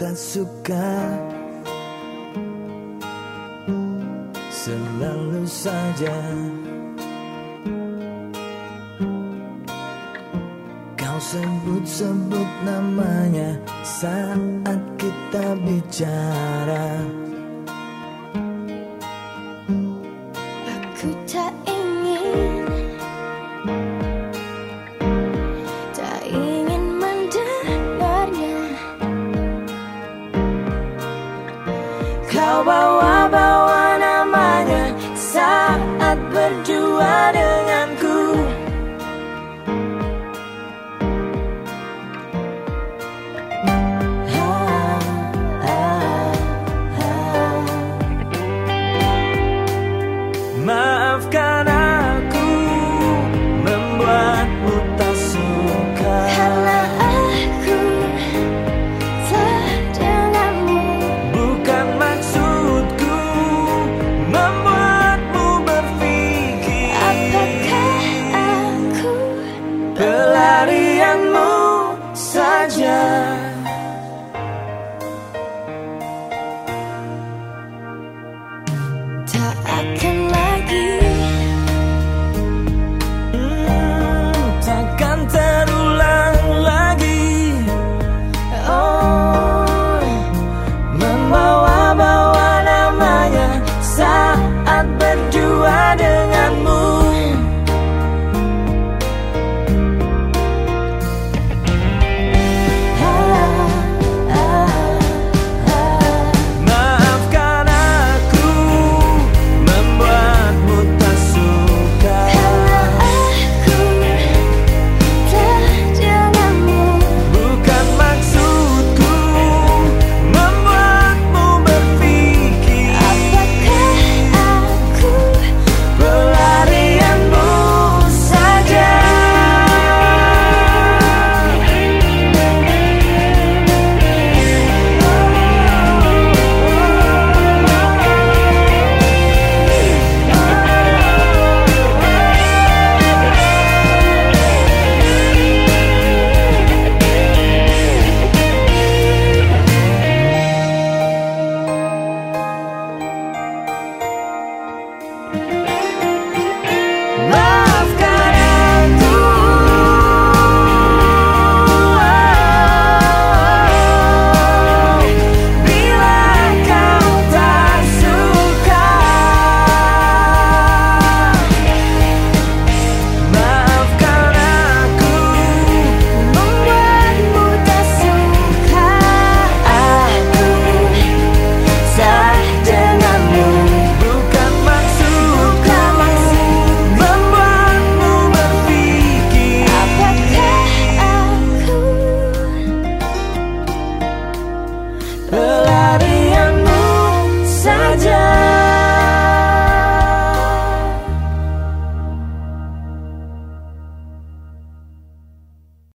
tak suka. Selalu saja. Kau sebut-sebut namanya Saat kita bicara. Bawa bawa bawa namanya Saat berdua denganku. Maafkan aku I can